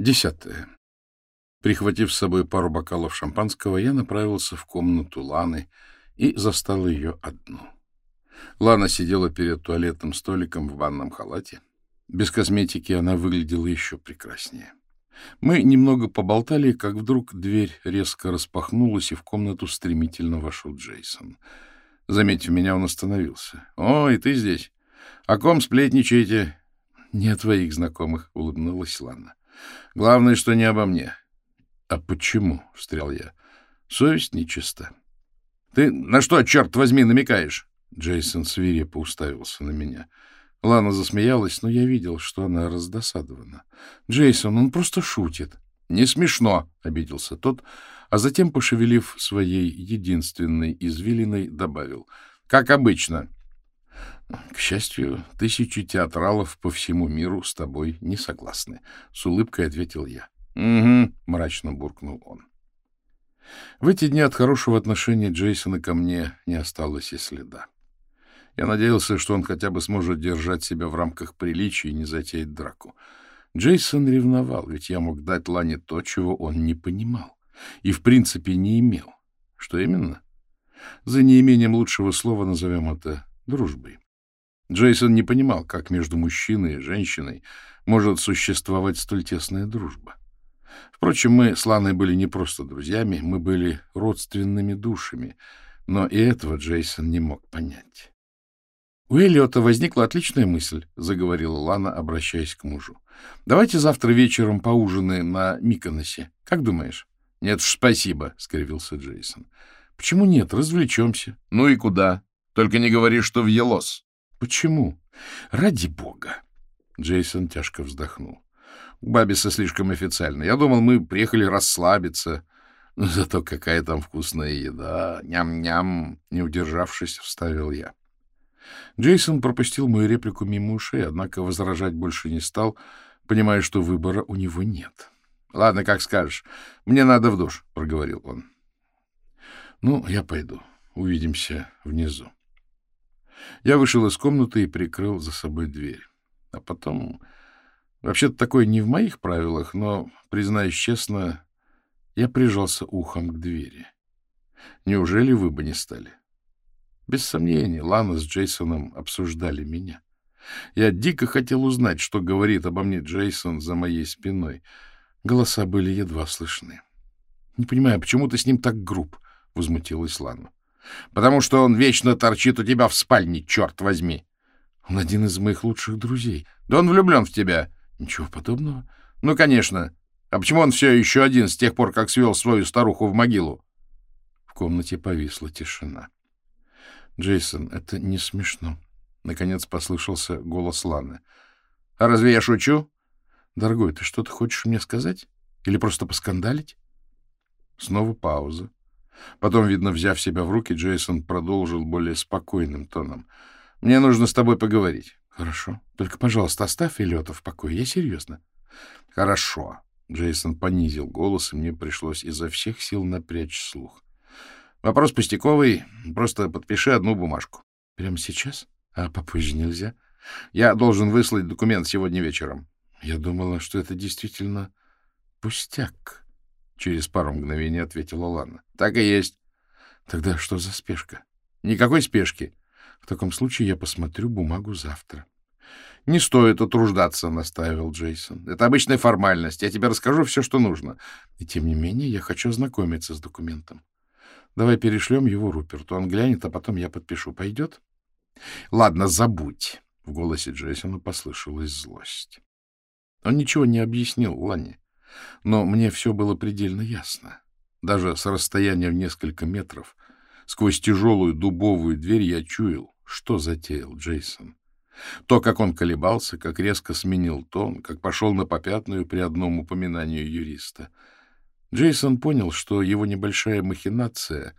Десятое. Прихватив с собой пару бокалов шампанского, я направился в комнату Ланы и застал ее одну. Лана сидела перед туалетным столиком в ванном халате. Без косметики она выглядела еще прекраснее. Мы немного поболтали, как вдруг дверь резко распахнулась, и в комнату стремительно вошел Джейсон. Заметив меня, он остановился. — О, и ты здесь? О ком сплетничаете? — Не о твоих знакомых, — улыбнулась Лана. — Главное, что не обо мне. — А почему? — встрял я. — Совесть нечиста. — Ты на что, черт возьми, намекаешь? Джейсон свирепо уставился на меня. Лана засмеялась, но я видел, что она раздосадована. — Джейсон, он просто шутит. — Не смешно, — обиделся тот, а затем, пошевелив своей единственной извилиной, добавил. — Как обычно. — К счастью, тысячи театралов по всему миру с тобой не согласны, — с улыбкой ответил я. — Угу, — мрачно буркнул он. В эти дни от хорошего отношения Джейсона ко мне не осталось и следа. Я надеялся, что он хотя бы сможет держать себя в рамках приличия и не затеять драку. Джейсон ревновал, ведь я мог дать Лане то, чего он не понимал и, в принципе, не имел. Что именно? За неимением лучшего слова назовем это дружбой. Джейсон не понимал, как между мужчиной и женщиной может существовать столь тесная дружба. Впрочем, мы с Ланой были не просто друзьями, мы были родственными душами, но и этого Джейсон не мог понять. — У Эллиота возникла отличная мысль, — заговорила Лана, обращаясь к мужу. — Давайте завтра вечером поужинаем на Миконосе. Как думаешь? — Нет уж, спасибо, — скривился Джейсон. — Почему нет? Развлечемся. — Ну и куда? Только не говори, что в Елос. — Почему? — Ради бога. Джейсон тяжко вздохнул. — У Бабиса слишком официально. Я думал, мы приехали расслабиться. Зато какая там вкусная еда. Ням-ням. Не удержавшись, вставил я. Джейсон пропустил мою реплику мимо ушей, однако возражать больше не стал, понимая, что выбора у него нет. — Ладно, как скажешь. Мне надо в душ, — проговорил он. — Ну, я пойду. Увидимся внизу. Я вышел из комнаты и прикрыл за собой дверь. А потом... Вообще-то такое не в моих правилах, но, признаюсь честно, я прижался ухом к двери. Неужели вы бы не стали? Без сомнения, Лана с Джейсоном обсуждали меня. Я дико хотел узнать, что говорит обо мне Джейсон за моей спиной. Голоса были едва слышны. — Не понимаю, почему ты с ним так груб? — возмутилась Лана. — Потому что он вечно торчит у тебя в спальне, черт возьми. — Он один из моих лучших друзей. — Да он влюблен в тебя. — Ничего подобного. — Ну, конечно. А почему он все еще один с тех пор, как свел свою старуху в могилу? В комнате повисла тишина. — Джейсон, это не смешно. Наконец послышался голос Ланы. — А разве я шучу? — Дорогой, ты что-то хочешь мне сказать? Или просто поскандалить? Снова пауза. Потом, видно, взяв себя в руки, Джейсон продолжил более спокойным тоном. — Мне нужно с тобой поговорить. — Хорошо. Только, пожалуйста, оставь Эллиота в покое. Я серьезно. — Хорошо. Джейсон понизил голос, и мне пришлось изо всех сил напрячь слух. Вопрос пустяковый. Просто подпиши одну бумажку. Прямо сейчас? А попозже нельзя? Я должен выслать документ сегодня вечером. Я думала, что это действительно пустяк. Через пару мгновений ответила Лана. Так и есть. Тогда что за спешка? Никакой спешки. В таком случае я посмотрю бумагу завтра. — Не стоит утруждаться, — настаивал Джейсон. — Это обычная формальность. Я тебе расскажу все, что нужно. И тем не менее я хочу ознакомиться с документом. Давай перешлем его Руперту. Он глянет, а потом я подпишу. Пойдет? — Ладно, забудь. В голосе Джейсона послышалась злость. Он ничего не объяснил Лане, но мне все было предельно ясно. Даже с расстояния в несколько метров, сквозь тяжелую дубовую дверь я чуял, что затеял Джейсон. То, как он колебался, как резко сменил тон, как пошел на попятную при одном упоминании юриста — Джейсон понял, что его небольшая махинация,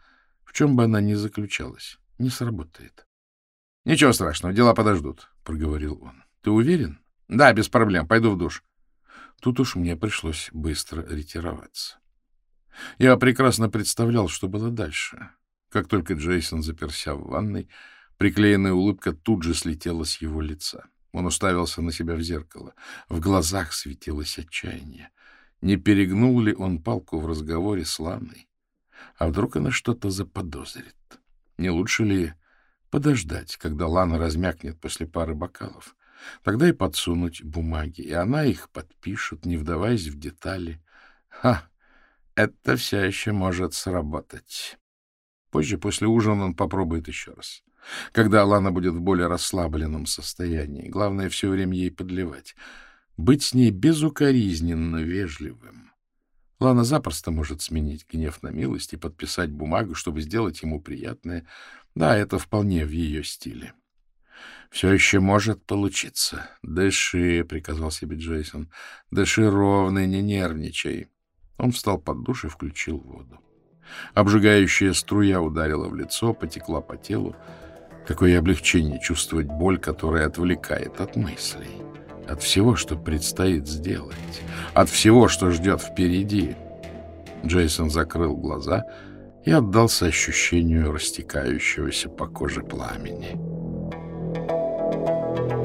в чем бы она ни заключалась, не сработает. — Ничего страшного, дела подождут, — проговорил он. — Ты уверен? — Да, без проблем, пойду в душ. Тут уж мне пришлось быстро ретироваться. Я прекрасно представлял, что было дальше. Как только Джейсон заперся в ванной, приклеенная улыбка тут же слетела с его лица. Он уставился на себя в зеркало. В глазах светилось отчаяние. Не перегнул ли он палку в разговоре с Ланой? А вдруг она что-то заподозрит? Не лучше ли подождать, когда Лана размякнет после пары бокалов? Тогда и подсунуть бумаги, и она их подпишет, не вдаваясь в детали. Ха! Это все еще может сработать. Позже, после ужина, он попробует еще раз. Когда Лана будет в более расслабленном состоянии, главное все время ей подливать. Быть с ней безукоризненно вежливым. Лана запросто может сменить гнев на милость и подписать бумагу, чтобы сделать ему приятное. Да, это вполне в ее стиле. «Все еще может получиться. Дыши», — приказал себе Джейсон. «Дыши ровно, не нервничай». Он встал под душ и включил воду. Обжигающая струя ударила в лицо, потекла по телу. Какое облегчение чувствовать боль, которая отвлекает от мыслей, от всего, что предстоит сделать, от всего, что ждет впереди. Джейсон закрыл глаза и отдался ощущению растекающегося по коже пламени. Thank you.